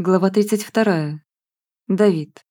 Глава 32. Давид.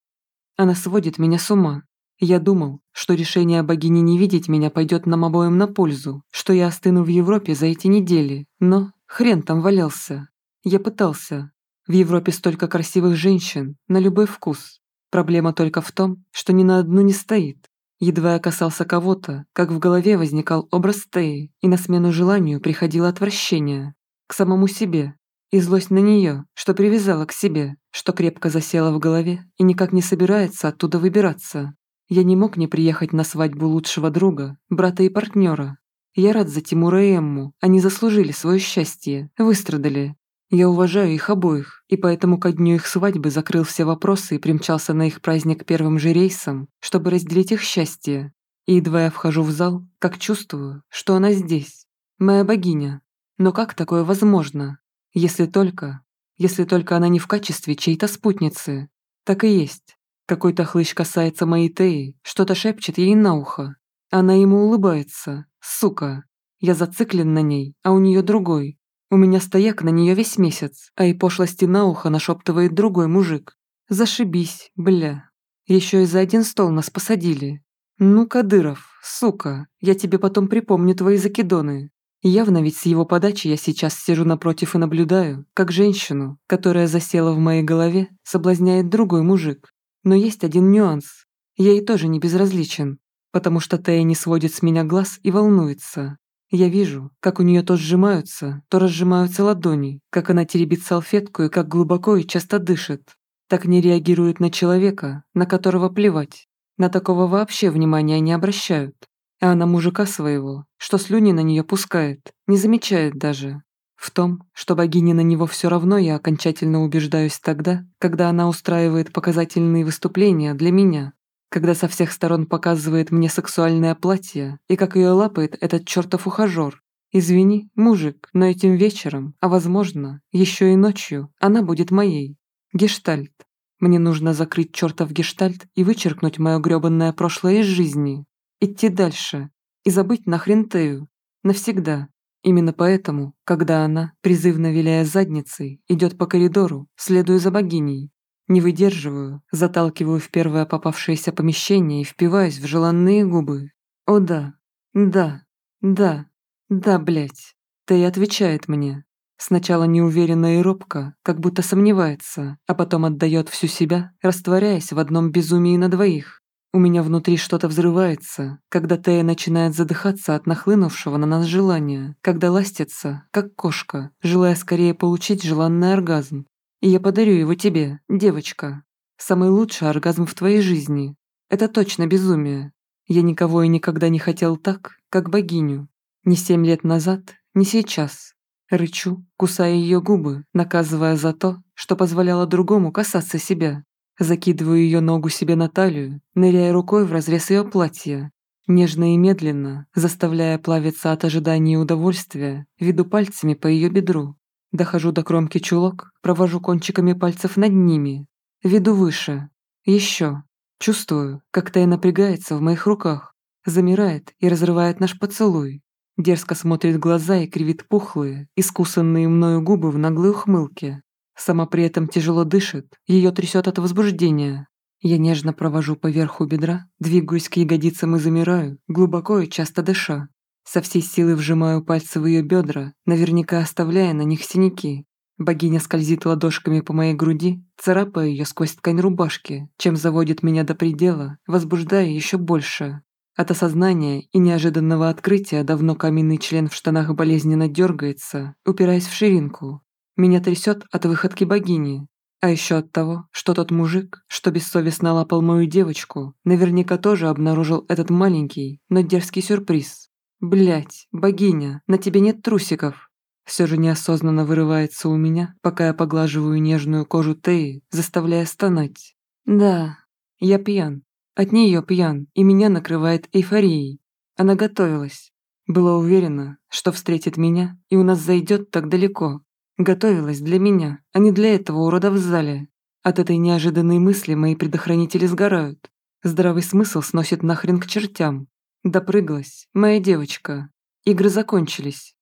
Она сводит меня с ума. Я думал, что решение богини не видеть меня пойдет нам обоим на пользу, что я остыну в Европе за эти недели, но хрен там валялся. Я пытался. В Европе столько красивых женщин, на любой вкус. Проблема только в том, что ни на одну не стоит. Едва я касался кого-то, как в голове возникал образ Теи, и на смену желанию приходило отвращение. К самому себе, и злость на нее, что привязала к себе, что крепко засела в голове и никак не собирается оттуда выбираться. Я не мог не приехать на свадьбу лучшего друга, брата и партнера. Я рад за Тимура и Эмму, они заслужили свое счастье, выстрадали. Я уважаю их обоих, и поэтому ко дню их свадьбы закрыл все вопросы и примчался на их праздник первым же рейсом, чтобы разделить их счастье. И едва я вхожу в зал, как чувствую, что она здесь, моя богиня. Но как такое возможно? Если только... Если только она не в качестве чьей-то спутницы. Так и есть. Какой-то хлыщ касается моей Теи, что-то шепчет ей на ухо. Она ему улыбается. Сука. Я зациклен на ней, а у нее другой. У меня стояк на нее весь месяц, а и пошлости на ухо нашептывает другой мужик. Зашибись, бля. Еще и за один стол нас посадили. Ну, Кадыров, сука, я тебе потом припомню твои закидоны. Явно ведь с его подачи я сейчас сижу напротив и наблюдаю, как женщину, которая засела в моей голове, соблазняет другой мужик. Но есть один нюанс. Я ей тоже не безразличен, потому что Тея не сводит с меня глаз и волнуется. Я вижу, как у нее то сжимаются, то разжимаются ладони, как она теребит салфетку и как глубоко и часто дышит. Так не реагирует на человека, на которого плевать. На такого вообще внимания не обращают. А она мужика своего, что слюни на нее пускает, не замечает даже. В том, что богине на него все равно я окончательно убеждаюсь тогда, когда она устраивает показательные выступления для меня, когда со всех сторон показывает мне сексуальное платье и как ее лапает этот чертов ухажер. Извини, мужик, но этим вечером, а возможно, еще и ночью, она будет моей. Гештальт. Мне нужно закрыть чертов гештальт и вычеркнуть мое гребанное прошлое из жизни. Идти дальше и забыть нахрен Тею. Навсегда. Именно поэтому, когда она, призывно виляя задницей, идет по коридору, следую за богиней. Не выдерживаю, заталкиваю в первое попавшееся помещение и впиваюсь в желанные губы. О да, да, да, да, блядь. Тея отвечает мне. Сначала неуверенно и робко, как будто сомневается, а потом отдает всю себя, растворяясь в одном безумии на двоих. У меня внутри что-то взрывается, когда Тея начинает задыхаться от нахлынувшего на нас желания, когда ластится, как кошка, желая скорее получить желанный оргазм. И я подарю его тебе, девочка. Самый лучший оргазм в твоей жизни. Это точно безумие. Я никого и никогда не хотел так, как богиню. Ни семь лет назад, ни сейчас. Рычу, кусая ее губы, наказывая за то, что позволяло другому касаться себя. Закидываю ее ногу себе на талию, ныряя рукой в разрез ее платья. Нежно и медленно, заставляя плавиться от ожидания и удовольствия, веду пальцами по ее бедру. Дохожу до кромки чулок, провожу кончиками пальцев над ними. Веду выше. Еще. Чувствую, как Тая напрягается в моих руках, замирает и разрывает наш поцелуй. Дерзко смотрит глаза и кривит пухлые, искусанные мною губы в наглой ухмылке. Сама при этом тяжело дышит, ее трясет от возбуждения. Я нежно провожу по верху бедра, двигаюсь к ягодицам и замираю, глубоко и часто дыша. Со всей силы вжимаю пальцы в ее бедра, наверняка оставляя на них синяки. Богиня скользит ладошками по моей груди, царапая ее сквозь ткань рубашки, чем заводит меня до предела, возбуждая еще больше. От осознания и неожиданного открытия давно каменный член в штанах болезненно дергается, упираясь в ширинку, меня трясет от выходки богини, а еще от того, что тот мужик, что бессовестно лапал мою девочку, наверняка тоже обнаружил этот маленький, но дерзкий сюрприз. Блять, богиня, на тебе нет трусиков. Все же неосознанно вырывается у меня, пока я поглаживаю нежную кожу Теи, заставляя стонать. Да, я пьян. От нее пьян, и меня накрывает эйфорией. Она готовилась. Была уверена, что встретит меня, и у нас зайдет так далеко, Готовилась для меня, а не для этого урода в зале. От этой неожиданной мысли мои предохранители сгорают. Здравый смысл сносит нахрен к чертям. Допрыглась, моя девочка. Игры закончились.